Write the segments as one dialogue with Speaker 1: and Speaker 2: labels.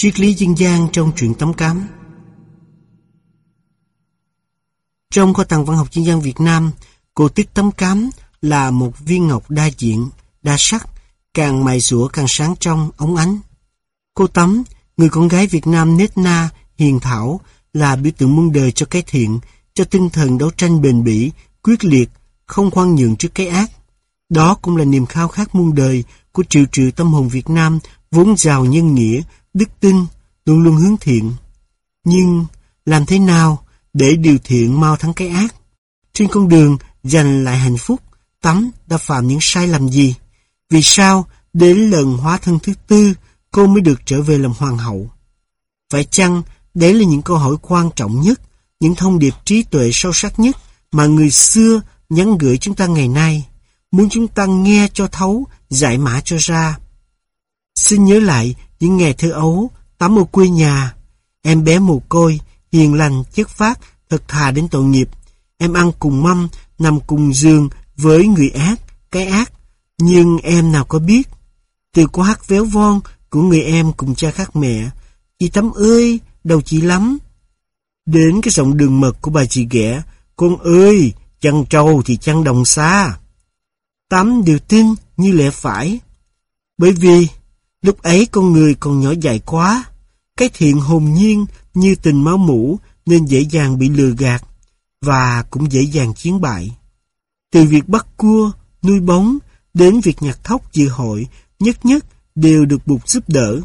Speaker 1: Triết lý dân gian trong truyện Tấm Cám Trong kho tàng văn học dân gian Việt Nam, cổ tích Tấm Cám là một viên ngọc đa diện, đa sắc, càng mài rũa càng sáng trong, ống ánh. Cô Tấm, người con gái Việt Nam nết na, hiền thảo, là biểu tượng muôn đời cho cái thiện, cho tinh thần đấu tranh bền bỉ, quyết liệt, không khoan nhượng trước cái ác. Đó cũng là niềm khao khát muôn đời của triệu triệu tâm hồn Việt Nam vốn giàu nhân nghĩa, đức tin, luôn luôn hướng thiện. Nhưng làm thế nào để điều thiện mau thắng cái ác? Trên con đường giành lại hạnh phúc, Tắm đã phạm những sai lầm gì? Vì sao đến lần hóa thân thứ tư cô mới được trở về làm hoàng hậu? Phải chăng đấy là những câu hỏi quan trọng nhất, những thông điệp trí tuệ sâu sắc nhất mà người xưa nhắn gửi chúng ta ngày nay, muốn chúng ta nghe cho thấu, giải mã cho ra. Xin nhớ lại những ngày thơ ấu, tắm ở quê nhà. Em bé mồ côi, hiền lành, chất phát, thật thà đến tội nghiệp. Em ăn cùng mâm, nằm cùng giường với người ác, cái ác. Nhưng em nào có biết. Từ qua hát véo von của người em cùng cha khác mẹ. Chị Tắm ơi, đầu chị lắm. Đến cái giọng đường mật của bà chị ghẻ. Con ơi, chăn trâu thì chăn đồng xa. Tắm đều tin như lẽ phải. Bởi vì Lúc ấy con người còn nhỏ dại quá, cái thiện hồn nhiên như tình máu mũ nên dễ dàng bị lừa gạt và cũng dễ dàng chiến bại. Từ việc bắt cua, nuôi bóng đến việc nhặt thóc dự hội nhất nhất đều được buộc giúp đỡ.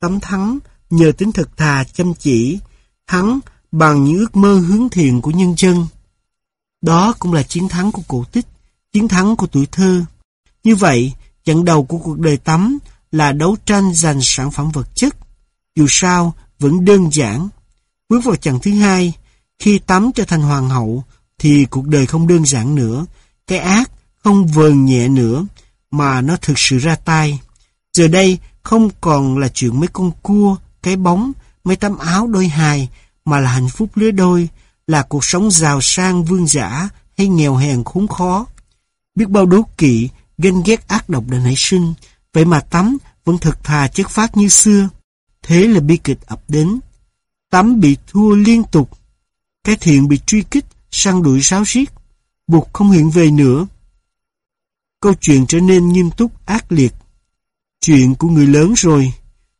Speaker 1: Tấm thắng nhờ tính thật thà chăm chỉ, thắng bằng những ước mơ hướng thiện của nhân dân. Đó cũng là chiến thắng của cổ tích, chiến thắng của tuổi thơ. Như vậy, trận đầu của cuộc đời tắm là đấu tranh giành sản phẩm vật chất. Dù sao, vẫn đơn giản. Bước vào chặng thứ hai, khi tắm trở thành hoàng hậu, thì cuộc đời không đơn giản nữa. Cái ác không vờn nhẹ nữa, mà nó thực sự ra tay. Giờ đây, không còn là chuyện mấy con cua, cái bóng, mấy tấm áo đôi hài, mà là hạnh phúc lứa đôi, là cuộc sống giàu sang vương giả hay nghèo hèn khốn khó. Biết bao đố kỵ, ganh ghét ác độc đã nảy sinh, Vậy mà Tắm vẫn thật thà chất phát như xưa. Thế là bi kịch ập đến. Tắm bị thua liên tục. Cái thiện bị truy kích, săn đuổi sáo riết, buộc không hiện về nữa. Câu chuyện trở nên nghiêm túc ác liệt. Chuyện của người lớn rồi.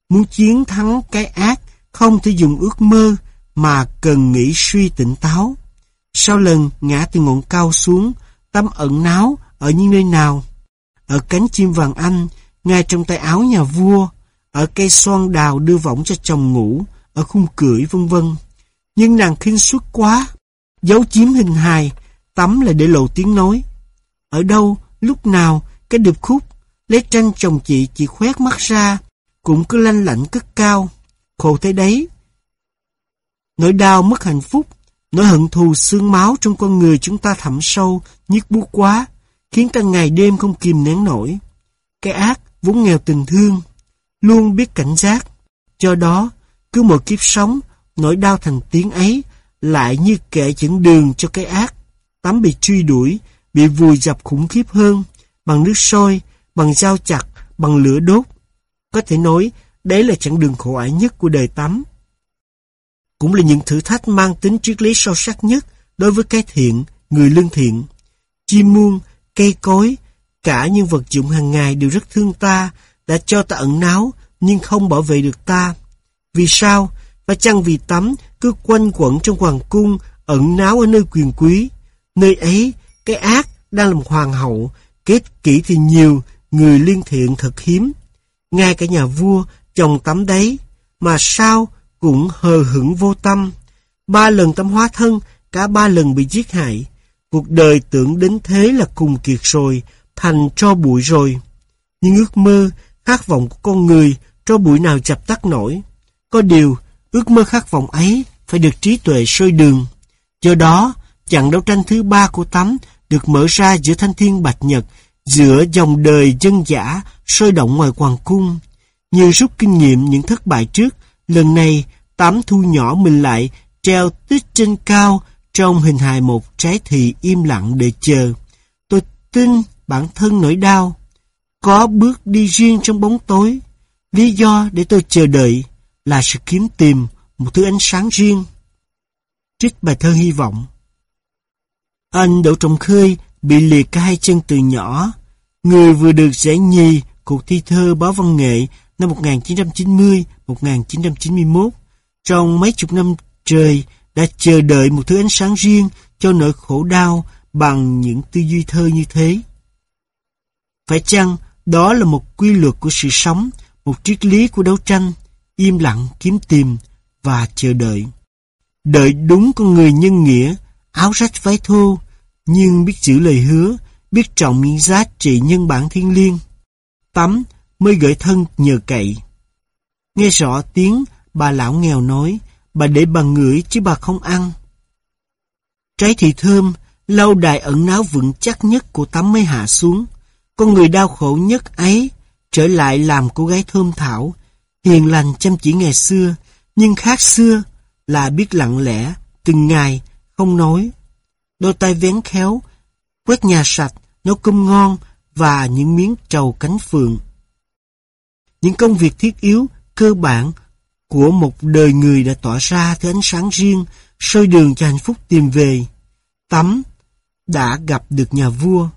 Speaker 1: Muốn chiến thắng cái ác, không thể dùng ước mơ, mà cần nghĩ suy tỉnh táo. Sau lần ngã từ ngọn cao xuống, tâm ẩn náo ở những nơi nào? Ở cánh chim vàng anh, ngay trong tay áo nhà vua, ở cây xoan đào đưa võng cho chồng ngủ, ở khung cưỡi vân vân. Nhưng nàng khinh suất quá, giấu chiếm hình hài, tắm lại để lộ tiếng nói. Ở đâu, lúc nào, cái điệp khúc, lấy tranh chồng chị chỉ khoét mắt ra, cũng cứ lanh lạnh cất cao, khổ thế đấy. Nỗi đau mất hạnh phúc, nỗi hận thù xương máu trong con người chúng ta thẳm sâu, nhức buốt quá, khiến ta ngày đêm không kìm nén nổi. Cái ác vốn nghèo tình thương, luôn biết cảnh giác. cho đó, cứ một kiếp sống, nỗi đau thành tiếng ấy lại như kẻ dẫn đường cho cái ác. Tắm bị truy đuổi, bị vùi dập khủng khiếp hơn, bằng nước sôi, bằng dao chặt, bằng lửa đốt. Có thể nói, đấy là chặng đường khổ ải nhất của đời tắm. Cũng là những thử thách mang tính triết lý sâu sắc nhất đối với cái thiện, người lương thiện. Chim muôn, cây cối, Cả những vật dụng hàng ngày đều rất thương ta, đã cho ta ẩn náu, nhưng không bảo vệ được ta. Vì sao? và chăng vì tắm cứ quanh quẩn trong hoàng cung, ẩn náu ở nơi quyền quý? Nơi ấy, cái ác đang làm hoàng hậu, kết kỹ thì nhiều, người liên thiện thật hiếm. Ngay cả nhà vua, chồng tắm đấy, mà sao cũng hờ hững vô tâm. Ba lần tắm hóa thân, cả ba lần bị giết hại. Cuộc đời tưởng đến thế là cùng kiệt rồi, thành cho bụi rồi. Nhưng ước mơ, khát vọng của con người, cho bụi nào chập tắt nổi. Có điều, ước mơ khát vọng ấy phải được trí tuệ soi đường. Do đó, chặng đấu tranh thứ ba của Tắm được mở ra giữa thanh thiên bạch nhật, giữa dòng đời dân giả sôi động ngoài hoàng cung. Như rút kinh nghiệm những thất bại trước, lần này Tắm thu nhỏ mình lại, treo tích trên cao trong hình hài một trái thị im lặng để chờ. Tôi tin bản thân nỗi đau. Có bước đi riêng trong bóng tối. Lý do để tôi chờ đợi là sự kiếm tìm một thứ ánh sáng riêng. Trích bài thơ hy vọng Anh Đỗ Trọng Khơi bị liệt cả hai chân từ nhỏ. Người vừa được giải nhì cuộc thi thơ báo văn nghệ năm 1990-1991. Trong mấy chục năm trời đã chờ đợi một thứ ánh sáng riêng cho nỗi khổ đau bằng những tư duy thơ như thế. Phải chăng đó là một quy luật của sự sống, một triết lý của đấu tranh, im lặng kiếm tìm và chờ đợi. Đợi đúng con người nhân nghĩa, áo rách váy thô, nhưng biết giữ lời hứa, biết trọng những giá trị nhân bản thiên liêng. Tắm mới gửi thân nhờ cậy. Nghe rõ tiếng bà lão nghèo nói, bà để bà ngửi chứ bà không ăn. Trái thì thơm, lâu đài ẩn náu vững chắc nhất của tắm mới hạ xuống. Con người đau khổ nhất ấy trở lại làm cô gái thơm thảo, hiền lành chăm chỉ ngày xưa, nhưng khác xưa là biết lặng lẽ, từng ngày, không nói. Đôi tay vén khéo, quét nhà sạch, nấu cơm ngon và những miếng trầu cánh phượng. Những công việc thiết yếu, cơ bản của một đời người đã tỏa ra thứ ánh sáng riêng, soi đường cho hạnh phúc tìm về. Tắm đã gặp được nhà vua.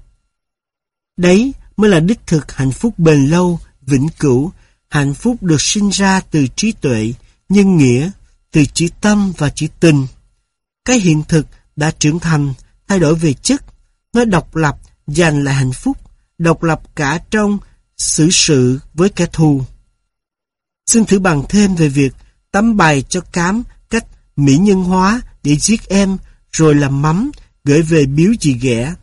Speaker 1: Đấy mới là đích thực hạnh phúc bền lâu, vĩnh cửu, hạnh phúc được sinh ra từ trí tuệ, nhân nghĩa, từ chữ tâm và chữ tình. Cái hiện thực đã trưởng thành, thay đổi về chất, nó độc lập, giành lại hạnh phúc, độc lập cả trong xử sự với kẻ thù. Xin thử bằng thêm về việc tắm bài cho cám cách mỹ nhân hóa để giết em rồi làm mắm gửi về biếu chị ghẻ.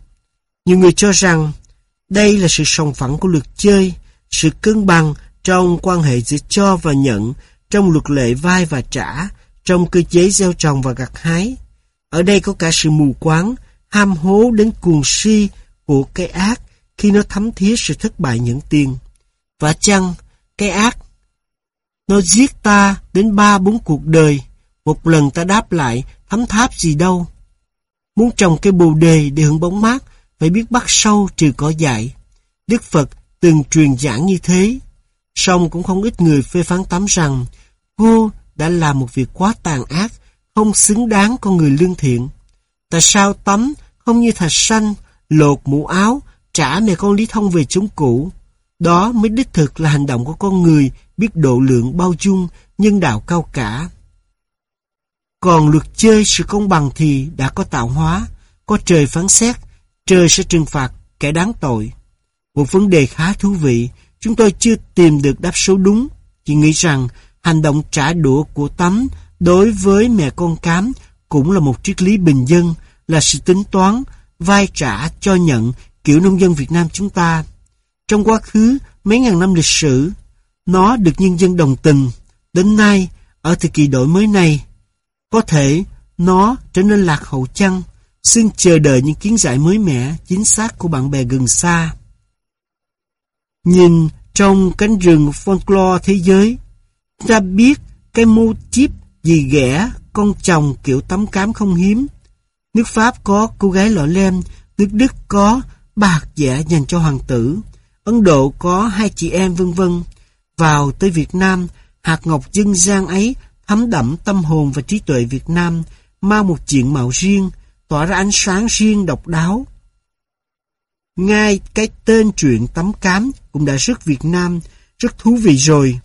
Speaker 1: Nhiều người cho rằng đây là sự sòng phẳng của luật chơi, sự cân bằng trong quan hệ giữa cho và nhận, trong luật lệ vai và trả, trong cơ chế gieo trồng và gặt hái. Ở đây có cả sự mù quáng, ham hố đến cuồng si của cái ác khi nó thấm thía sự thất bại những tiền. Và chăng, cái ác, nó giết ta đến ba bốn cuộc đời, một lần ta đáp lại thấm tháp gì đâu. Muốn trồng cây bồ đề để hưởng bóng mát, phải biết bắt sâu trừ cỏ dại. Đức Phật từng truyền giảng như thế. Song cũng không ít người phê phán tắm rằng cô đã làm một việc quá tàn ác, không xứng đáng con người lương thiện. Tại sao tắm không như thạch sanh lột mũ áo, trả mẹ con Lý Thông về chúng cũ? Đó mới đích thực là hành động của con người biết độ lượng bao dung, nhân đạo cao cả. Còn luật chơi sự công bằng thì đã có tạo hóa, có trời phán xét, trời sẽ trừng phạt kẻ đáng tội. Một vấn đề khá thú vị, chúng tôi chưa tìm được đáp số đúng, chỉ nghĩ rằng hành động trả đũa của tắm đối với mẹ con cám cũng là một triết lý bình dân, là sự tính toán, vai trả cho nhận kiểu nông dân Việt Nam chúng ta. Trong quá khứ, mấy ngàn năm lịch sử, nó được nhân dân đồng tình. Đến nay, ở thời kỳ đổi mới này, có thể nó trở nên lạc hậu chăng? Xin chờ đợi những kiến giải mới mẻ, chính xác của bạn bè gần xa. Nhìn trong cánh rừng folklore thế giới, ta biết cái mô chip gì ghẻ con chồng kiểu tấm cám không hiếm. Nước Pháp có cô gái lọ lem, nước Đức có bạc giả dành cho hoàng tử, Ấn Độ có hai chị em vân vân. Vào tới Việt Nam, hạt ngọc dân gian ấy thấm đẫm tâm hồn và trí tuệ Việt Nam, mang một diện mạo riêng, tỏa ra ánh sáng riêng độc đáo. Ngay cái tên chuyện tấm cám cũng đã rất Việt Nam, rất thú vị rồi.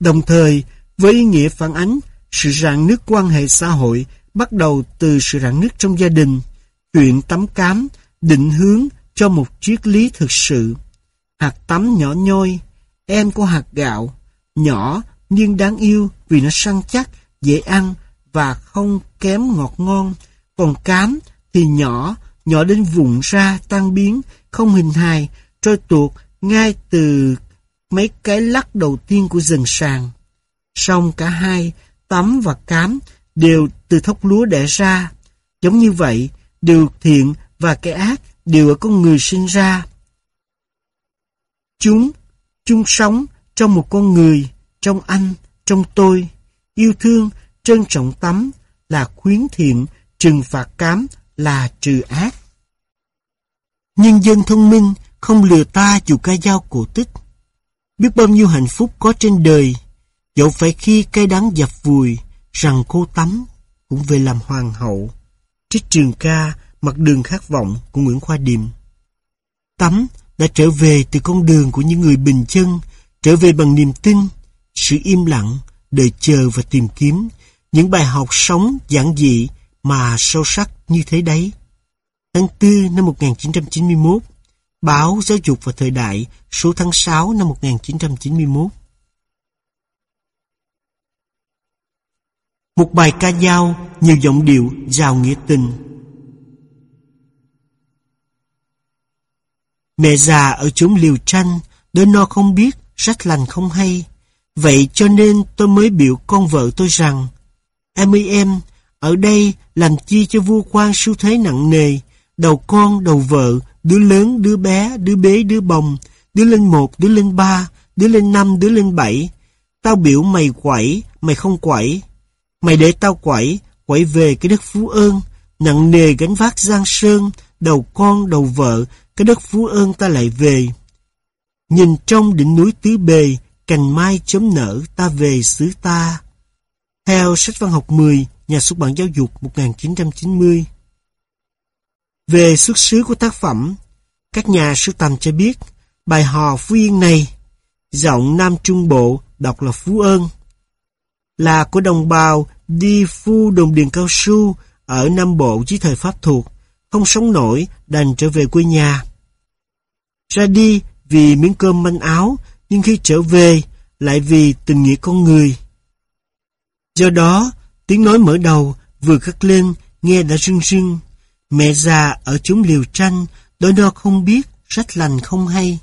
Speaker 1: Đồng thời, với ý nghĩa phản ánh sự rạn nứt quan hệ xã hội bắt đầu từ sự rạn nứt trong gia đình, chuyện tắm cám định hướng cho một triết lý thực sự. Hạt tắm nhỏ nhoi, em của hạt gạo, nhỏ nhưng đáng yêu vì nó săn chắc, dễ ăn và không kém ngọt ngon. Còn cám thì nhỏ, nhỏ đến vụn ra, tan biến, không hình hài, trôi tuột ngay từ mấy cái lắc đầu tiên của rừng sàng. Xong cả hai, tắm và cám, đều từ thóc lúa đẻ ra. Giống như vậy, điều thiện và cái ác đều ở con người sinh ra. Chúng, chung sống trong một con người, trong anh, trong tôi. Yêu thương, trân trọng tắm là khuyến thiện, trừng phạt cám là trừ ác. Nhân dân thông minh không lừa ta dù ca dao cổ tích. Biết bao nhiêu hạnh phúc có trên đời, Dẫu phải khi cây đắng dập vùi, rằng cô tắm cũng về làm hoàng hậu. Trích trường ca, mặt đường khát vọng của Nguyễn Khoa Điềm. Tắm đã trở về từ con đường của những người bình chân, trở về bằng niềm tin, sự im lặng, đợi chờ và tìm kiếm, những bài học sống giản dị mà sâu sắc như thế đấy. Tháng 4 năm 1991, báo Giáo dục và Thời đại số tháng 6 năm 1991. Một bài ca dao, nhiều giọng điệu, giàu nghĩa tình. Mẹ già ở chốn liều tranh, đứa no không biết, rách lành không hay. Vậy cho nên tôi mới biểu con vợ tôi rằng, Em ơi em, ở đây làm chi cho vua quan sưu thế nặng nề, đầu con, đầu vợ, đứa lớn, đứa bé, đứa bế, đứa bồng, đứa lên một, đứa lên ba, đứa lên năm, đứa lên bảy. Tao biểu mày quẩy, mày không quẩy. Mày để tao quẩy, quẩy về cái đất phú ơn, nặng nề gánh vác giang sơn, đầu con, đầu vợ, cái đất phú ơn ta lại về. Nhìn trong đỉnh núi tứ bề, cành mai chấm nở ta về xứ ta. Theo sách văn học 10, nhà xuất bản giáo dục 1990. Về xuất xứ của tác phẩm, các nhà sưu tầm cho biết bài hò Phú Yên này, giọng Nam Trung Bộ đọc là Phú Ơn, là của đồng bào đi phu đồng điền cao su ở Nam Bộ dưới thời Pháp thuộc, không sống nổi đành trở về quê nhà. Ra đi vì miếng cơm manh áo, nhưng khi trở về lại vì tình nghĩa con người. Do đó, tiếng nói mở đầu vừa cất lên nghe đã rưng rưng. Mẹ già ở chúng liều tranh, đôi no không biết, rách lành không hay.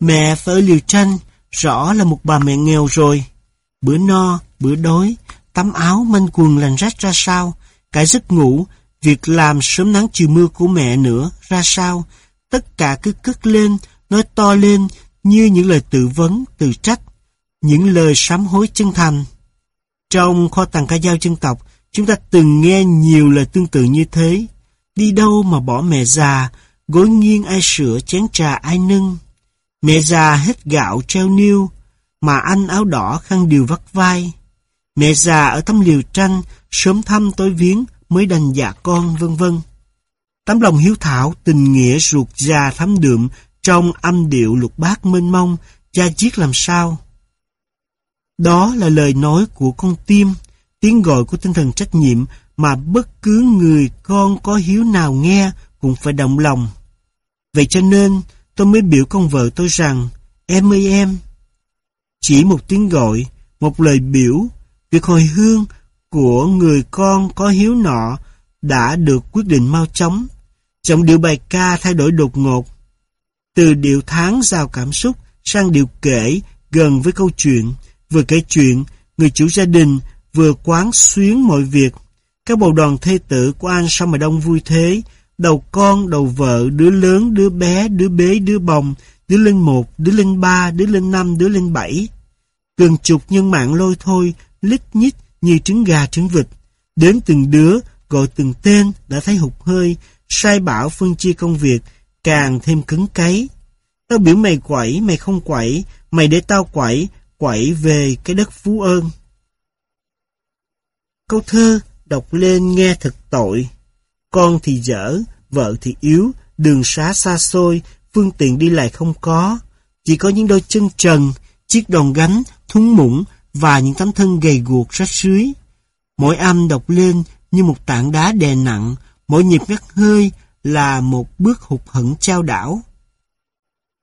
Speaker 1: Mẹ phải ở liều tranh, rõ là một bà mẹ nghèo rồi. Bữa no, bữa đói, tắm áo manh quần lành rách ra sao, cái giấc ngủ, việc làm sớm nắng chiều mưa của mẹ nữa ra sao, tất cả cứ cất lên, nói to lên như những lời tự vấn, tự trách, những lời sám hối chân thành. Trong kho tàng ca dao dân tộc, chúng ta từng nghe nhiều lời tương tự như thế. Đi đâu mà bỏ mẹ già, gối nghiêng ai sửa chén trà ai nâng. Mẹ già hết gạo treo niêu, mà anh áo đỏ khăn điều vắt vai. Mẹ già ở tấm liều tranh, sớm thăm tối viếng mới đành dạ con vân vân. Tấm lòng hiếu thảo, tình nghĩa ruột già thắm đượm trong âm điệu lục bát mênh mông, cha chiết làm sao? Đó là lời nói của con tim, tiếng gọi của tinh thần trách nhiệm mà bất cứ người con có hiếu nào nghe cũng phải động lòng. Vậy cho nên tôi mới biểu con vợ tôi rằng, em ơi em. Chỉ một tiếng gọi, một lời biểu, việc hồi hương của người con có hiếu nọ đã được quyết định mau chóng. Giọng điệu bài ca thay đổi đột ngột. Từ điệu tháng giàu cảm xúc sang điệu kể gần với câu chuyện, vừa kể chuyện, người chủ gia đình vừa quán xuyến mọi việc. Các bầu đoàn thê tử của anh sao mà đông vui thế, đầu con, đầu vợ, đứa lớn, đứa bé, đứa bế, đứa bồng, đứa lên một, đứa lên ba, đứa lên năm, đứa lên bảy. Gần chục nhân mạng lôi thôi, lít nhít như trứng gà trứng vịt. Đến từng đứa, gọi từng tên đã thấy hụt hơi, sai bảo phân chia công việc, càng thêm cứng cấy. Tao biểu mày quẩy, mày không quẩy, mày để tao quẩy, quẩy về cái đất phú ơn. Câu thơ đọc lên nghe thật tội. Con thì dở, vợ thì yếu, đường xá xa xôi, phương tiện đi lại không có. Chỉ có những đôi chân trần, chiếc đòn gánh, thúng mũng và những tấm thân gầy guộc rách rưới. Mỗi âm đọc lên như một tảng đá đè nặng, mỗi nhịp ngắt hơi là một bước hụt hẫng trao đảo.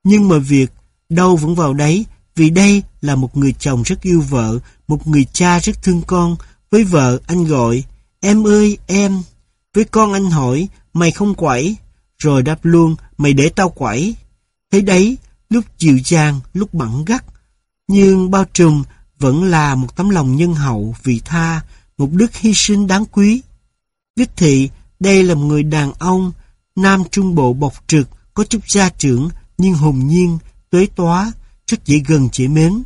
Speaker 1: Nhưng mà việc đâu vẫn vào đấy, vì đây là một người chồng rất yêu vợ, một người cha rất thương con. Với vợ anh gọi, em ơi em. Với con anh hỏi, mày không quẩy. Rồi đáp luôn, mày để tao quẩy. Thế đấy, lúc dịu dàng, lúc bẩn gắt. Nhưng bao trùm vẫn là một tấm lòng nhân hậu, vị tha, một đức hy sinh đáng quý. Đích thị, đây là một người đàn ông, nam trung bộ bộc trực, có chút gia trưởng, nhưng hồn nhiên, tuế tóa, rất dễ gần dễ mến.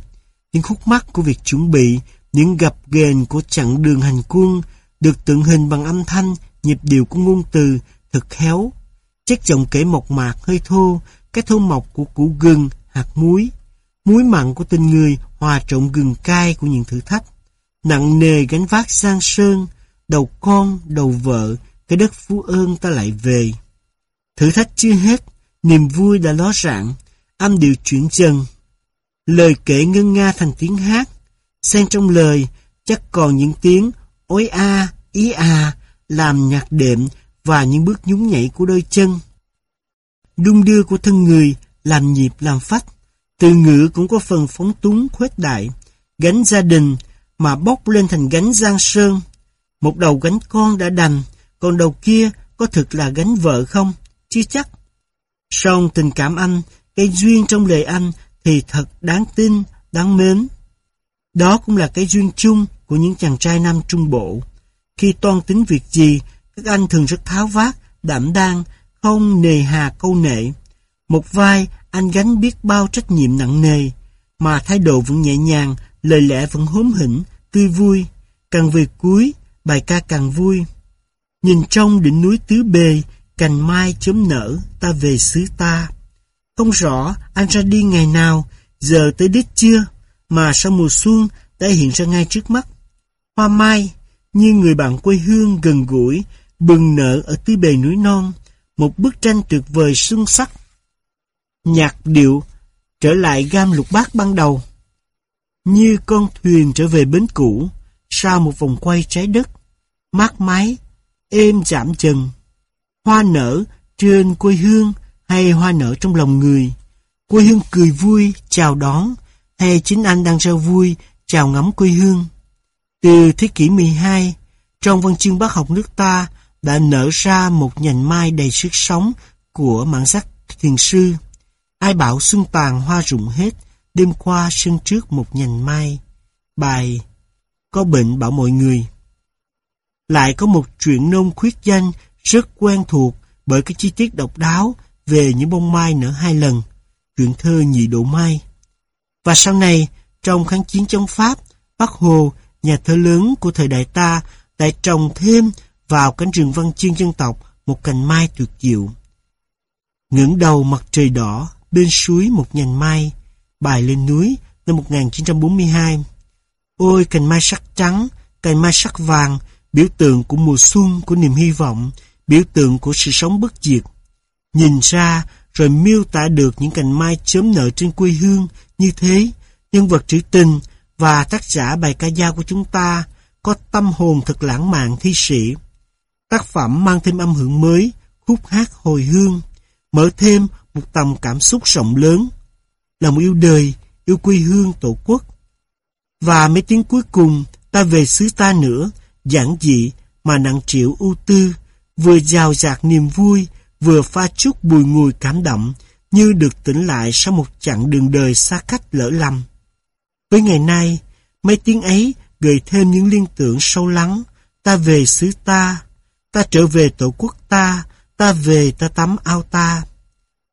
Speaker 1: Những khúc mắc của việc chuẩn bị, những gặp ghềnh của chặng đường hành quân, được tượng hình bằng âm thanh, nhịp điệu của ngôn từ, thật khéo. Chất giọng kể mộc mạc hơi thô, cái thô mộc của củ gừng, hạt muối. Muối mặn của tình người hòa trộn gừng cay của những thử thách. Nặng nề gánh vác sang sơn, đầu con, đầu vợ, cái đất phú ơn ta lại về. Thử thách chưa hết, niềm vui đã ló rạng, âm điệu chuyển dần. Lời kể ngân nga thành tiếng hát, xen trong lời chắc còn những tiếng ối a, ý a, làm nhạc đệm và những bước nhún nhảy của đôi chân. Đung đưa của thân người làm nhịp làm phách, từ ngữ cũng có phần phóng túng khuếch đại, gánh gia đình mà bốc lên thành gánh giang sơn. Một đầu gánh con đã đành, còn đầu kia có thực là gánh vợ không? Chưa chắc. Song tình cảm anh, cái duyên trong lời anh thì thật đáng tin, đáng mến. Đó cũng là cái duyên chung của những chàng trai Nam Trung Bộ. Khi toan tính việc gì, các anh thường rất tháo vát, đảm đang, không nề hà câu nệ. Một vai, anh gánh biết bao trách nhiệm nặng nề, mà thái độ vẫn nhẹ nhàng, lời lẽ vẫn hóm hỉnh, tươi vui. Càng về cuối, bài ca càng vui. Nhìn trong đỉnh núi tứ bề, cành mai chớm nở, ta về xứ ta. Không rõ anh ra đi ngày nào, giờ tới đích chưa, mà sau mùa xuân đã hiện ra ngay trước mắt. Hoa mai, như người bạn quê hương gần gũi, bừng nở ở tứ bề núi non, một bức tranh tuyệt vời xuân sắc. Nhạc điệu trở lại gam lục bát ban đầu. Như con thuyền trở về bến cũ, sau một vòng quay trái đất, mát mái, êm giảm chân. Hoa nở trên quê hương hay hoa nở trong lòng người. Quê hương cười vui, chào đón, hay chính anh đang rao vui, chào ngắm quê hương. Từ thế kỷ 12, trong văn chương bác học nước ta đã nở ra một nhành mai đầy sức sống của mạng sắc thiền sư. Ai bảo xuân tàn hoa rụng hết, đêm qua sân trước một nhành mai. Bài Có bệnh bảo mọi người. Lại có một chuyện nông khuyết danh rất quen thuộc bởi cái chi tiết độc đáo về những bông mai nở hai lần, truyện thơ nhị độ mai. Và sau này, trong kháng chiến chống Pháp, Bác Hồ, nhà thơ lớn của thời đại ta, lại trồng thêm vào cánh rừng văn chương dân tộc một cành mai tuyệt diệu. Ngưỡng đầu mặt trời đỏ, bên suối một nhành mai, bài lên núi năm 1942. Ôi cành mai sắc trắng, cành mai sắc vàng, biểu tượng của mùa xuân, của niềm hy vọng, biểu tượng của sự sống bất diệt. Nhìn ra rồi miêu tả được những cành mai chớm nở trên quê hương như thế, nhân vật trữ tình và tác giả bài ca dao của chúng ta có tâm hồn thật lãng mạn thi sĩ. Tác phẩm mang thêm âm hưởng mới, khúc hát hồi hương, mở thêm một tầm cảm xúc rộng lớn, lòng yêu đời, yêu quê hương tổ quốc. Và mấy tiếng cuối cùng, ta về xứ ta nữa, giản dị mà nặng triệu ưu tư, vừa giàu dạt niềm vui, vừa pha chút bùi ngùi cảm động, như được tỉnh lại sau một chặng đường đời xa cách lỡ lầm. Với ngày nay, mấy tiếng ấy gợi thêm những liên tưởng sâu lắng, ta về xứ ta, ta trở về tổ quốc ta, ta về ta tắm ao ta.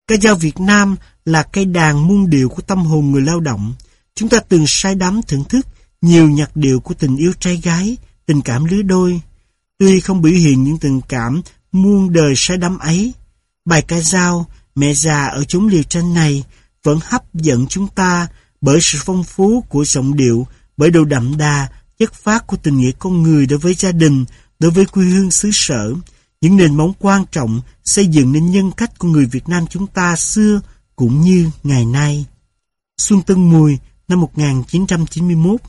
Speaker 1: Ca dao Việt Nam là cây đàn muôn điệu của tâm hồn người lao động. Chúng ta từng say đắm thưởng thức nhiều nhạc điệu của tình yêu trai gái, tình cảm lứa đôi. Tuy không biểu hiện những tình cảm muôn đời sẽ đắm ấy, bài ca dao Mẹ già ở chúng liều tranh này vẫn hấp dẫn chúng ta bởi sự phong phú của giọng điệu, bởi độ đậm đà, chất phát của tình nghĩa con người đối với gia đình, đối với quê hương xứ sở, những nền móng quan trọng xây dựng nên nhân cách của người Việt Nam chúng ta xưa cũng như ngày nay. Xuân Tân Mùi năm 1991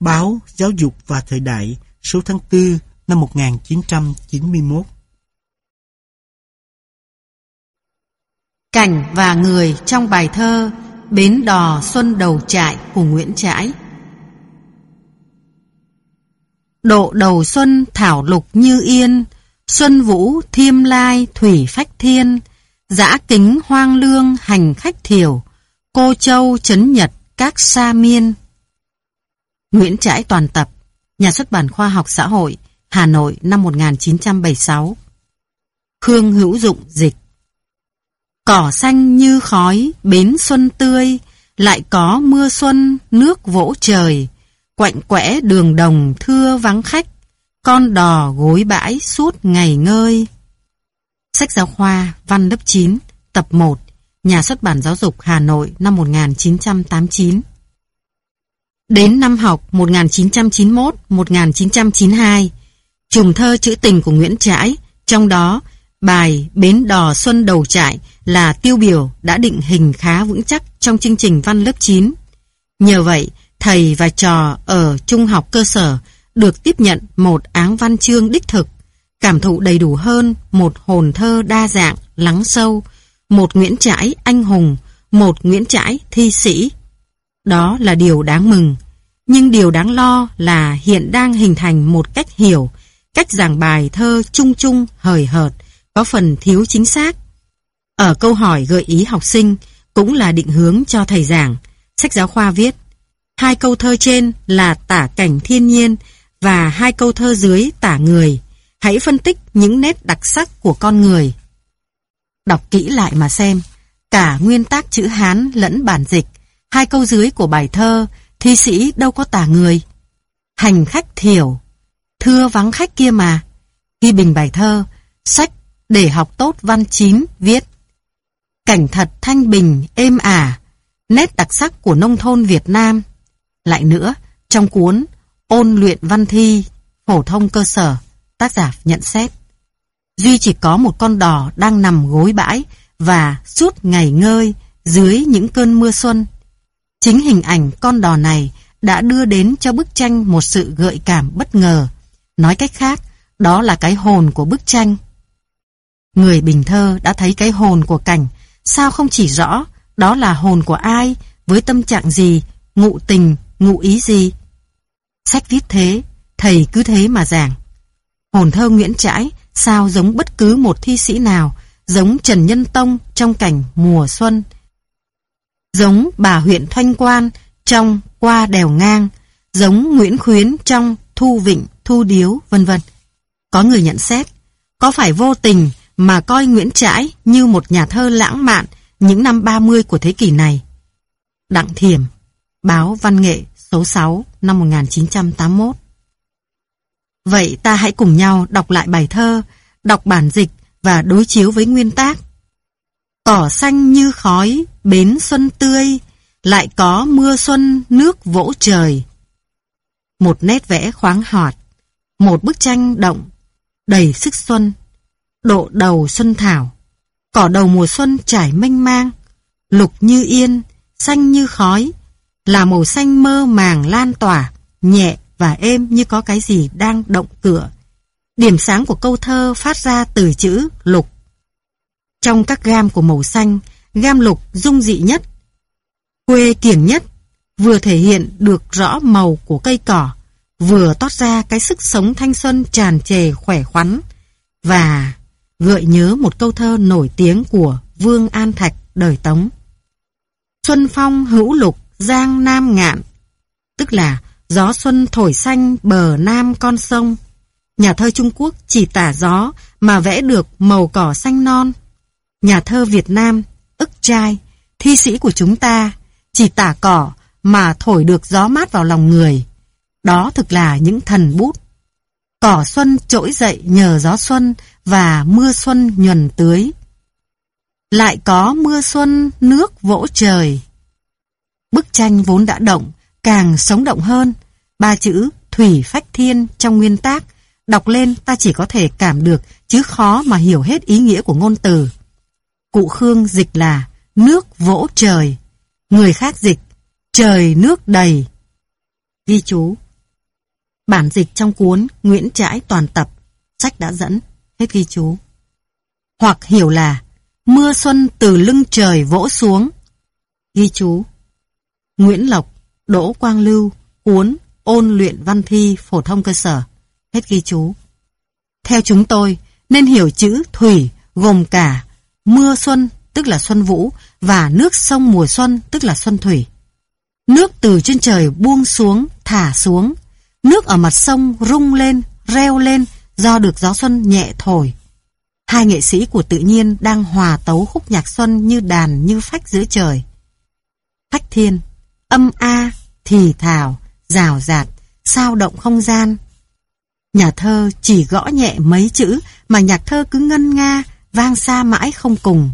Speaker 1: Báo Giáo dục và Thời đại số tháng 4 năm 1991
Speaker 2: Cảnh và người trong bài thơ Bến đò xuân đầu trại của Nguyễn Trãi. Độ đầu xuân thảo lục như yên, Xuân vũ thiêm lai thủy phách thiên, Giã kính hoang lương hành khách thiểu, Cô châu chấn nhật các sa miên. Nguyễn Trãi toàn tập, Nhà xuất bản khoa học xã hội, Hà Nội năm 1976 Khương Hữu Dụng dịch. Cỏ xanh như khói, bến xuân tươi, lại có mưa xuân, nước vỗ trời, quạnh quẽ đường đồng thưa vắng khách, con đò gối bãi suốt ngày ngơi. Sách giáo khoa Văn lớp 9, tập 1, Nhà xuất bản giáo dục Hà Nội năm 1989 Đến năm học 1991-1992, trùng thơ trữ tình của Nguyễn Trãi, trong đó bài Bến đò xuân đầu trại là tiêu biểu đã định hình khá vững chắc trong chương trình văn lớp 9. Nhờ vậy, thầy và trò ở trung học cơ sở được tiếp nhận một áng văn chương đích thực, cảm thụ đầy đủ hơn một hồn thơ đa dạng, lắng sâu, một Nguyễn Trãi anh hùng, một Nguyễn Trãi thi sĩ. Đó là điều đáng mừng, nhưng điều đáng lo là hiện đang hình thành một cách hiểu, cách giảng bài thơ chung chung, hời hợt, có phần thiếu chính xác. Ở câu hỏi gợi ý học sinh cũng là định hướng cho thầy giảng. Sách giáo khoa viết, hai câu thơ trên là tả cảnh thiên nhiên và hai câu thơ dưới tả người. Hãy phân tích những nét đặc sắc của con người. Đọc kỹ lại mà xem, cả nguyên tác chữ Hán lẫn bản dịch, hai câu dưới của bài thơ, thi sĩ đâu có tả người. Hành khách thiểu, thưa vắng khách kia mà. khi bình bài thơ, sách để học tốt văn chín viết. Cảnh thật thanh bình, êm ả, nét đặc sắc của nông thôn Việt Nam. Lại nữa, trong cuốn Ôn luyện văn thi, phổ thông cơ sở, tác giả nhận xét. Duy chỉ có một con đò đang nằm gối bãi và suốt ngày ngơi dưới những cơn mưa xuân. Chính hình ảnh con đò này đã đưa đến cho bức tranh một sự gợi cảm bất ngờ. Nói cách khác, đó là cái hồn của bức tranh. Người bình thơ đã thấy cái hồn của cảnh, sao không chỉ rõ đó là hồn của ai, với tâm trạng gì, ngụ tình, ngụ ý gì. Sách viết thế, thầy cứ thế mà giảng. Hồn thơ Nguyễn Trãi sao giống bất cứ một thi sĩ nào, giống Trần Nhân Tông trong cảnh mùa xuân, giống bà huyện thanh Quan trong Qua đèo ngang, giống Nguyễn Khuyến trong Thu Vịnh, Thu Điếu, vân vân. Có người nhận xét, có phải vô tình mà coi Nguyễn Trãi như một nhà thơ lãng mạn những năm 30 của thế kỷ này? Đặng Thiểm, báo Văn nghệ số 6 năm 1981 Vậy ta hãy cùng nhau đọc lại bài thơ, đọc bản dịch và đối chiếu với nguyên tác. Cỏ xanh như khói, bến xuân tươi, lại có mưa xuân nước vỗ trời. Một nét vẽ khoáng hoạt, một bức tranh động, đầy sức xuân, độ đầu xuân thảo, cỏ đầu mùa xuân trải mênh mang, lục như yên, xanh như khói, là màu xanh mơ màng lan tỏa, nhẹ và êm như có cái gì đang động cửa. Điểm sáng của câu thơ phát ra từ chữ lục. Trong các gam của màu xanh, gam lục dung dị nhất, quê kiểng nhất, vừa thể hiện được rõ màu của cây cỏ, vừa toát ra cái sức sống thanh xuân tràn trề khỏe khoắn, và gợi nhớ một câu thơ nổi tiếng của Vương An Thạch đời Tống. Xuân phong hữu lục, giang nam ngạn, tức là gió xuân thổi xanh bờ nam con sông. Nhà thơ Trung Quốc chỉ tả gió mà vẽ được màu cỏ xanh non. Nhà thơ Việt Nam, ức trai, thi sĩ của chúng ta, chỉ tả cỏ mà thổi được gió mát vào lòng người. Đó thực là những thần bút. Cỏ xuân trỗi dậy nhờ gió xuân và mưa xuân nhuần tưới. Lại có mưa xuân nước vỗ trời. Bức tranh vốn đã động, càng sống động hơn. Ba chữ Thủy Phách Thiên trong nguyên tác, đọc lên ta chỉ có thể cảm được chứ khó mà hiểu hết ý nghĩa của ngôn từ. Cụ Khương dịch là nước vỗ trời, người khác dịch trời nước đầy. Ghi chú Bản dịch trong cuốn Nguyễn Trãi toàn tập, sách đã dẫn, hết ghi chú. Hoặc hiểu là mưa xuân từ lưng trời vỗ xuống. Ghi chú Nguyễn Lộc Đỗ Quang Lưu, cuốn Ôn luyện văn thi phổ thông cơ sở. Hết ghi chú. Theo chúng tôi, nên hiểu chữ thủy gồm cả mưa xuân, tức là xuân vũ, và nước sông mùa xuân, tức là xuân thủy. Nước từ trên trời buông xuống, thả xuống. Nước ở mặt sông rung lên, reo lên do được gió xuân nhẹ thổi. Hai nghệ sĩ của tự nhiên đang hòa tấu khúc nhạc xuân như đàn như phách giữa trời. Phách thiên âm a, thì thào, rào rạt, sao động không gian. Nhà thơ chỉ gõ nhẹ mấy chữ mà nhạc thơ cứ ngân nga, vang xa mãi không cùng.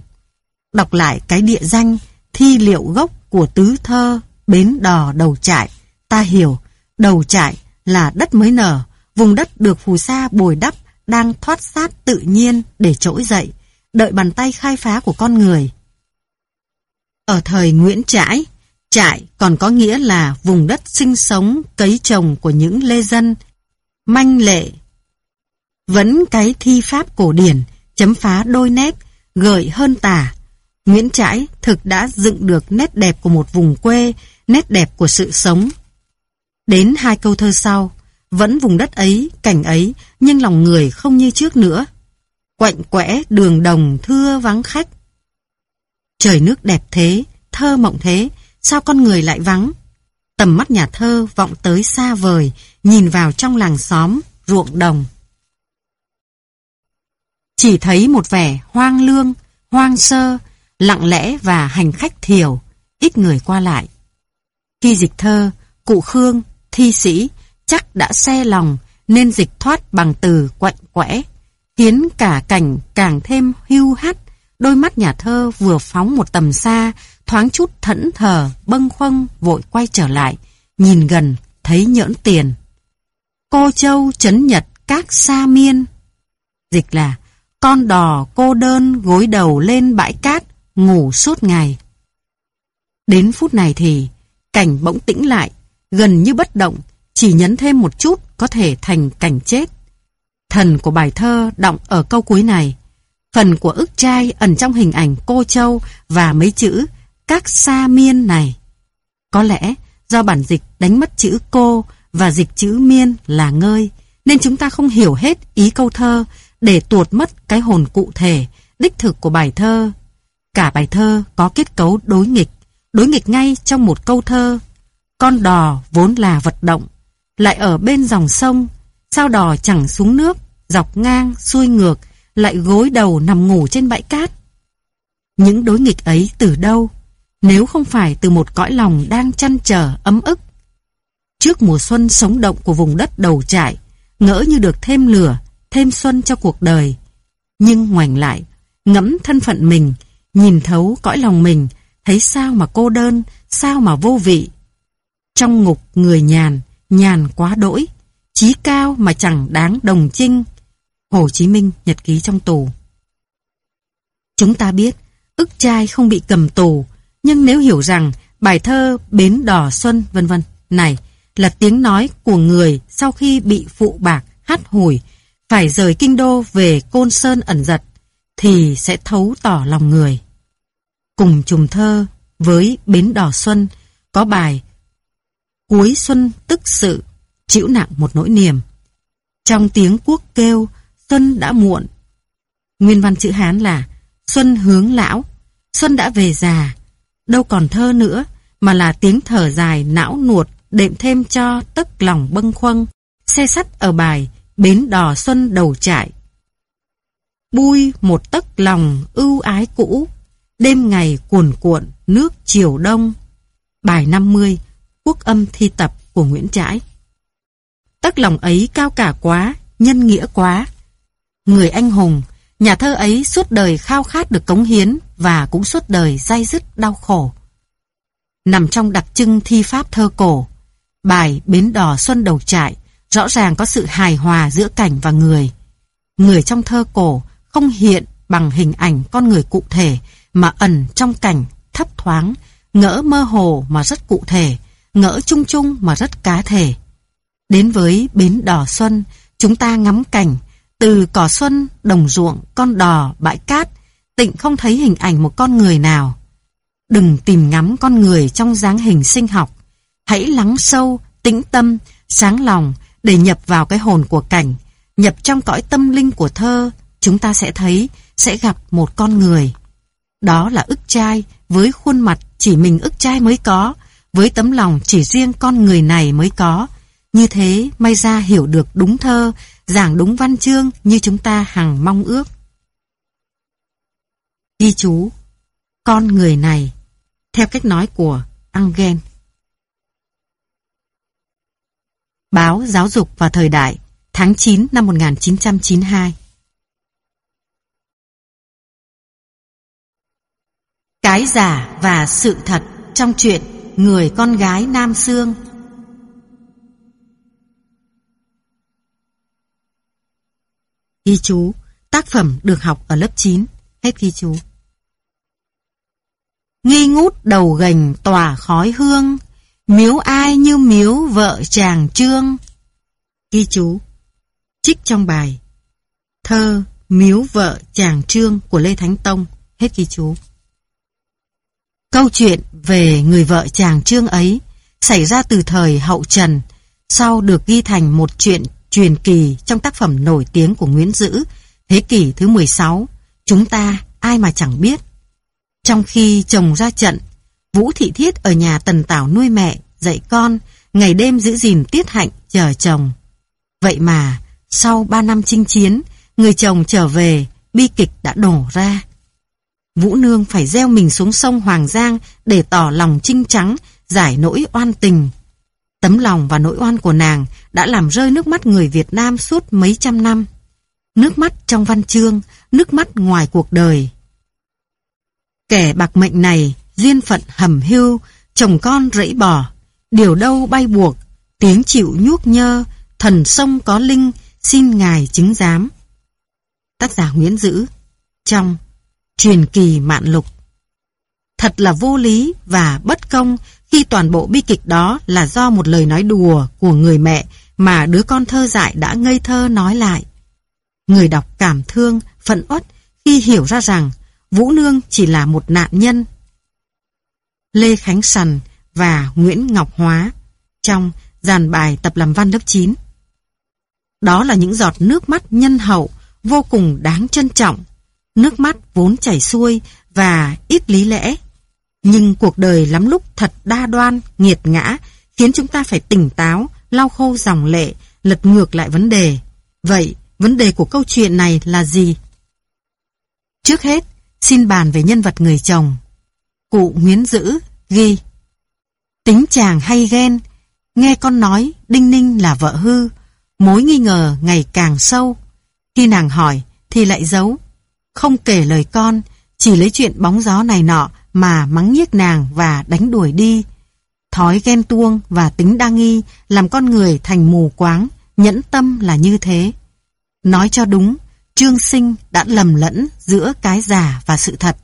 Speaker 2: Đọc lại cái địa danh, thi liệu gốc của tứ thơ, bến đò đầu trại, ta hiểu, đầu trại là đất mới nở, vùng đất được phù sa bồi đắp đang thoát sát tự nhiên để trỗi dậy, đợi bàn tay khai phá của con người. Ở thời Nguyễn Trãi, trại còn có nghĩa là vùng đất sinh sống, cấy trồng của những lê dân, manh lệ. Vẫn cái thi pháp cổ điển, chấm phá đôi nét, gợi hơn tả. Nguyễn Trãi thực đã dựng được nét đẹp của một vùng quê, nét đẹp của sự sống. Đến hai câu thơ sau, vẫn vùng đất ấy, cảnh ấy, nhưng lòng người không như trước nữa. Quạnh quẽ, đường đồng, thưa vắng khách. Trời nước đẹp thế, thơ mộng thế, sao con người lại vắng? Tầm mắt nhà thơ vọng tới xa vời, nhìn vào trong làng xóm, ruộng đồng. Chỉ thấy một vẻ hoang lương, hoang sơ, lặng lẽ và hành khách thiểu, ít người qua lại. Khi dịch thơ, cụ Khương, thi sĩ, chắc đã xe lòng nên dịch thoát bằng từ quạnh quẽ, khiến cả cảnh càng thêm hưu hắt, đôi mắt nhà thơ vừa phóng một tầm xa, thoáng chút thẫn thờ, bâng khuâng vội quay trở lại, nhìn gần, thấy nhỡn tiền. Cô châu chấn nhật các sa miên. Dịch là, con đò cô đơn gối đầu lên bãi cát, ngủ suốt ngày. Đến phút này thì, cảnh bỗng tĩnh lại, gần như bất động, chỉ nhấn thêm một chút có thể thành cảnh chết. Thần của bài thơ động ở câu cuối này. Phần của ức trai ẩn trong hình ảnh cô châu và mấy chữ các sa miên này. Có lẽ do bản dịch đánh mất chữ cô và dịch chữ miên là ngơi, nên chúng ta không hiểu hết ý câu thơ để tuột mất cái hồn cụ thể, đích thực của bài thơ. Cả bài thơ có kết cấu đối nghịch, đối nghịch ngay trong một câu thơ. Con đò vốn là vật động, lại ở bên dòng sông, sao đò chẳng xuống nước, dọc ngang, xuôi ngược, lại gối đầu nằm ngủ trên bãi cát. Những đối nghịch ấy từ đâu? Nếu không phải từ một cõi lòng đang chăn trở, ấm ức. Trước mùa xuân sống động của vùng đất đầu trại, ngỡ như được thêm lửa, thêm xuân cho cuộc đời. Nhưng ngoảnh lại, ngẫm thân phận mình, nhìn thấu cõi lòng mình, thấy sao mà cô đơn, sao mà vô vị. Trong ngục người nhàn, nhàn quá đỗi, chí cao mà chẳng đáng đồng chinh. Hồ Chí Minh nhật ký trong tù. Chúng ta biết, ức trai không bị cầm tù, nhưng nếu hiểu rằng bài thơ Bến Đỏ Xuân vân vân này là tiếng nói của người sau khi bị phụ bạc, hát hủi, phải rời kinh đô về Côn Sơn ẩn giật, thì sẽ thấu tỏ lòng người. Cùng trùng thơ với Bến Đỏ Xuân có bài Cuối xuân tức sự, chịu nặng một nỗi niềm. Trong tiếng quốc kêu, xuân đã muộn. Nguyên văn chữ Hán là Xuân hướng lão, xuân đã về già, đâu còn thơ nữa, mà là tiếng thở dài não nuột đệm thêm cho tức lòng bâng khuâng, xe sắt ở bài Bến đò xuân đầu trại. Bui một tấc lòng ưu ái cũ, đêm ngày cuồn cuộn nước chiều đông. Bài 50, quốc âm thi tập của Nguyễn Trãi. tất lòng ấy cao cả quá, nhân nghĩa quá. Người anh hùng, nhà thơ ấy suốt đời khao khát được cống hiến và cũng suốt đời dai dứt đau khổ. Nằm trong đặc trưng thi pháp thơ cổ, bài Bến đò xuân đầu trại rõ ràng có sự hài hòa giữa cảnh và người. Người trong thơ cổ không hiện bằng hình ảnh con người cụ thể mà ẩn trong cảnh thấp thoáng, ngỡ mơ hồ mà rất cụ thể, ngỡ chung chung mà rất cá thể. Đến với bến đò xuân, chúng ta ngắm cảnh, từ cỏ xuân, đồng ruộng, con đò, bãi cát, tịnh không thấy hình ảnh một con người nào. Đừng tìm ngắm con người trong dáng hình sinh học. Hãy lắng sâu, tĩnh tâm, sáng lòng để nhập vào cái hồn của cảnh, nhập trong cõi tâm linh của thơ, chúng ta sẽ thấy, sẽ gặp một con người. Đó là ức trai với khuôn mặt chỉ mình ức trai mới có, với tấm lòng chỉ riêng con người này mới có. Như thế may ra hiểu được đúng thơ, giảng đúng văn chương như chúng ta hằng mong ước. Ghi chú Con người này Theo cách nói của Angel Báo Giáo dục và Thời đại Tháng 9 năm 1992 Cái giả và sự thật trong chuyện Người con gái Nam Sương. Ghi chú, Tác phẩm được học ở lớp 9 Hết ghi chú. Nghi ngút đầu gành tỏa khói hương, Miếu ai như miếu vợ chàng trương. Ghi chú, Trích trong bài, Thơ Miếu vợ chàng trương của Lê Thánh Tông. Hết ghi chú. Câu chuyện về người vợ chàng trương ấy xảy ra từ thời hậu Trần, sau được ghi thành một chuyện truyền kỳ trong tác phẩm nổi tiếng của Nguyễn Dữ, thế kỷ thứ 16. Chúng ta ai mà chẳng biết. Trong khi chồng ra trận, Vũ Thị Thiết ở nhà Tần Tảo nuôi mẹ, dạy con, ngày đêm giữ gìn tiết hạnh chờ chồng. Vậy mà, sau 3 năm chinh chiến, người chồng trở về, bi kịch đã đổ ra. Vũ Nương phải gieo mình xuống sông Hoàng Giang để tỏ lòng trinh trắng, giải nỗi oan tình. Tấm lòng và nỗi oan của nàng đã làm rơi nước mắt người Việt Nam suốt mấy trăm năm. Nước mắt trong văn chương, nước mắt ngoài cuộc đời. Kẻ bạc mệnh này, duyên phận hầm hưu, chồng con rẫy bỏ, điều đâu bay buộc, tiếng chịu nhuốc nhơ, thần sông có linh, xin ngài chứng giám. Tác giả Nguyễn Dữ Trong Truyền kỳ mạn lục Thật là vô lý và bất công khi toàn bộ bi kịch đó là do một lời nói đùa của người mẹ mà đứa con thơ dại đã ngây thơ nói lại. Người đọc cảm thương, phận uất khi hiểu ra rằng Vũ Nương chỉ là một nạn nhân. Lê Khánh Sần và Nguyễn Ngọc Hóa trong dàn bài tập làm văn lớp 9. Đó là những giọt nước mắt nhân hậu vô cùng đáng trân trọng. Nước mắt vốn chảy xuôi và ít lý lẽ. Nhưng cuộc đời lắm lúc thật đa đoan, nghiệt ngã, khiến chúng ta phải tỉnh táo, lau khô dòng lệ, lật ngược lại vấn đề. Vậy, vấn đề của câu chuyện này là gì? Trước hết, xin bàn về nhân vật người chồng. Cụ Nguyễn Dữ ghi Tính chàng hay ghen, nghe con nói Đinh Ninh là vợ hư, mối nghi ngờ ngày càng sâu, khi nàng hỏi thì lại giấu. Không kể lời con, chỉ lấy chuyện bóng gió này nọ mà mắng nhiếc nàng và đánh đuổi đi. Thói ghen tuông và tính đa nghi làm con người thành mù quáng, nhẫn tâm là như thế. Nói cho đúng, Trương Sinh đã lầm lẫn giữa cái giả và sự thật.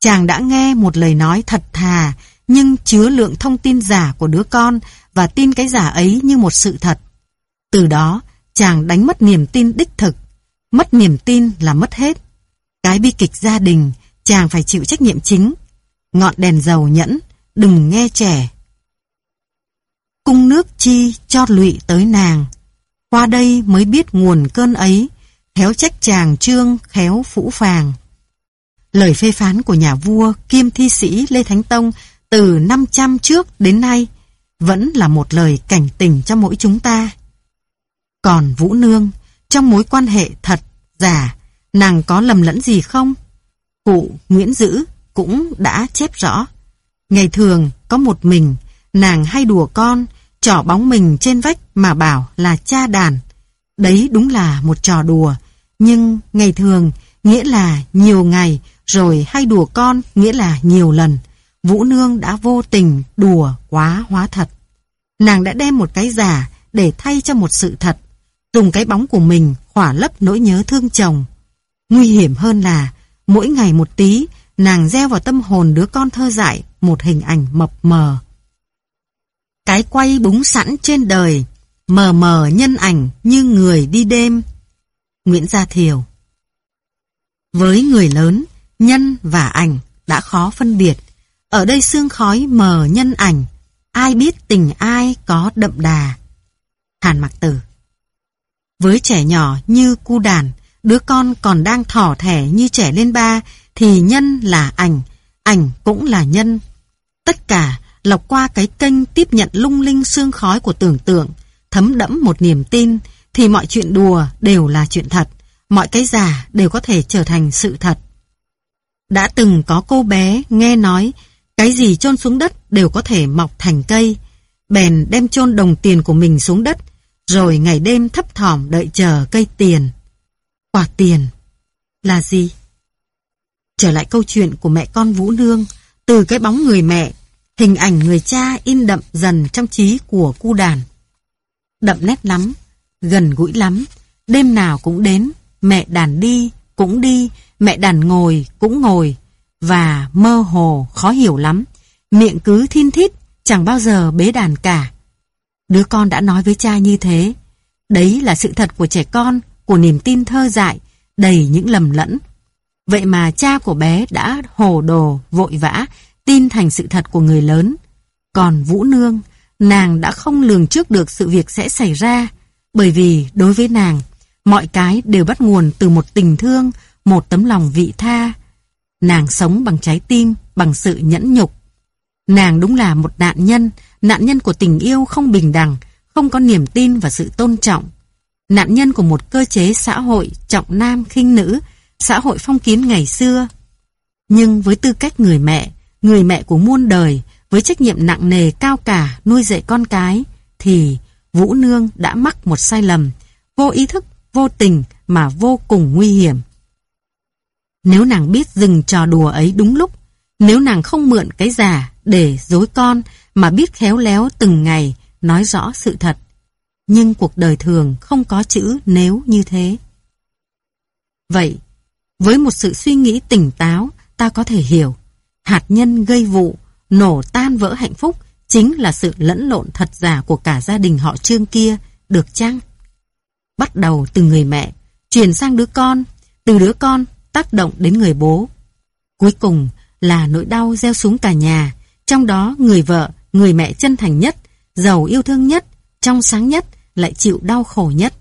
Speaker 2: Chàng đã nghe một lời nói thật thà, nhưng chứa lượng thông tin giả của đứa con và tin cái giả ấy như một sự thật. Từ đó, chàng đánh mất niềm tin đích thực Mất niềm tin là mất hết. Cái bi kịch gia đình, chàng phải chịu trách nhiệm chính. Ngọn đèn dầu nhẫn, đừng nghe trẻ. Cung nước chi cho lụy tới nàng. Qua đây mới biết nguồn cơn ấy, khéo trách chàng trương khéo phũ phàng. Lời phê phán của nhà vua kiêm thi sĩ Lê Thánh Tông từ 500 trước đến nay vẫn là một lời cảnh tỉnh cho mỗi chúng ta. Còn Vũ Nương, trong mối quan hệ thật, giả, nàng có lầm lẫn gì không? Cụ Nguyễn Dữ cũng đã chép rõ. Ngày thường có một mình, nàng hay đùa con, trỏ bóng mình trên vách mà bảo là cha đàn. Đấy đúng là một trò đùa, nhưng ngày thường nghĩa là nhiều ngày, rồi hay đùa con nghĩa là nhiều lần. Vũ Nương đã vô tình đùa quá hóa thật. Nàng đã đem một cái giả để thay cho một sự thật dùng cái bóng của mình khỏa lấp nỗi nhớ thương chồng. Nguy hiểm hơn là, mỗi ngày một tí, nàng gieo vào tâm hồn đứa con thơ dại một hình ảnh mập mờ. Cái quay búng sẵn trên đời, mờ mờ nhân ảnh như người đi đêm. Nguyễn Gia Thiều Với người lớn, nhân và ảnh đã khó phân biệt. Ở đây xương khói mờ nhân ảnh, ai biết tình ai có đậm đà. Hàn Mặc Tử với trẻ nhỏ như cu đàn, đứa con còn đang thỏ thẻ như trẻ lên ba, thì nhân là ảnh, ảnh cũng là nhân. Tất cả lọc qua cái kênh tiếp nhận lung linh xương khói của tưởng tượng, thấm đẫm một niềm tin, thì mọi chuyện đùa đều là chuyện thật, mọi cái giả đều có thể trở thành sự thật. Đã từng có cô bé nghe nói, cái gì chôn xuống đất đều có thể mọc thành cây, bèn đem chôn đồng tiền của mình xuống đất, rồi ngày đêm thấp thỏm đợi chờ cây tiền. Quả tiền là gì? Trở lại câu chuyện của mẹ con Vũ Nương, từ cái bóng người mẹ, hình ảnh người cha in đậm dần trong trí của cu đàn. Đậm nét lắm, gần gũi lắm, đêm nào cũng đến, mẹ đàn đi, cũng đi, mẹ đàn ngồi, cũng ngồi, và mơ hồ, khó hiểu lắm. Miệng cứ thiên thít, chẳng bao giờ bế đàn cả. Đứa con đã nói với cha như thế. Đấy là sự thật của trẻ con, của niềm tin thơ dại, đầy những lầm lẫn. Vậy mà cha của bé đã hồ đồ, vội vã, tin thành sự thật của người lớn. Còn Vũ Nương, nàng đã không lường trước được sự việc sẽ xảy ra, bởi vì đối với nàng, mọi cái đều bắt nguồn từ một tình thương, một tấm lòng vị tha. Nàng sống bằng trái tim, bằng sự nhẫn nhục. Nàng đúng là một nạn nhân, nạn nhân của tình yêu không bình đẳng, không có niềm tin và sự tôn trọng. Nạn nhân của một cơ chế xã hội trọng nam khinh nữ, xã hội phong kiến ngày xưa. Nhưng với tư cách người mẹ, người mẹ của muôn đời, với trách nhiệm nặng nề cao cả nuôi dạy con cái, thì Vũ Nương đã mắc một sai lầm, vô ý thức, vô tình mà vô cùng nguy hiểm. Nếu nàng biết dừng trò đùa ấy đúng lúc, nếu nàng không mượn cái giả để dối con mà biết khéo léo từng ngày nói rõ sự thật, nhưng cuộc đời thường không có chữ nếu như thế. Vậy, với một sự suy nghĩ tỉnh táo, ta có thể hiểu, hạt nhân gây vụ, nổ tan vỡ hạnh phúc chính là sự lẫn lộn thật giả của cả gia đình họ trương kia, được chăng? Bắt đầu từ người mẹ, chuyển sang đứa con, từ đứa con tác động đến người bố. Cuối cùng là nỗi đau gieo xuống cả nhà, trong đó người vợ, người mẹ chân thành nhất, giàu yêu thương nhất, trong sáng nhất, lại chịu đau khổ nhất.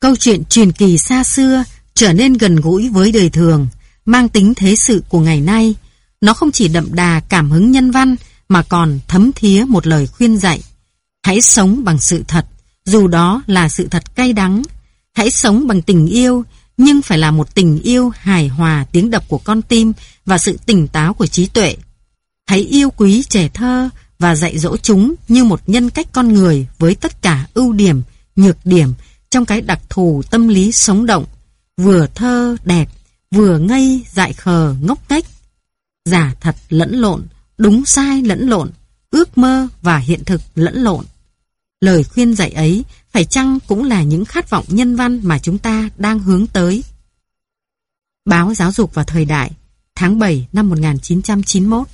Speaker 2: Câu chuyện truyền kỳ xa xưa trở nên gần gũi với đời thường, mang tính thế sự của ngày nay. Nó không chỉ đậm đà cảm hứng nhân văn mà còn thấm thía một lời khuyên dạy. Hãy sống bằng sự thật, dù đó là sự thật cay đắng. Hãy sống bằng tình yêu, nhưng phải là một tình yêu hài hòa tiếng đập của con tim và sự tỉnh táo của trí tuệ. Hãy yêu quý trẻ thơ và dạy dỗ chúng như một nhân cách con người với tất cả ưu điểm, nhược điểm trong cái đặc thù tâm lý sống động, vừa thơ đẹp, vừa ngây dại khờ ngốc nghếch. Giả thật lẫn lộn, đúng sai lẫn lộn, ước mơ và hiện thực lẫn lộn. Lời khuyên dạy ấy phải chăng cũng là những khát vọng nhân văn mà chúng ta đang hướng tới. Báo Giáo dục và Thời đại, tháng 7 năm 1991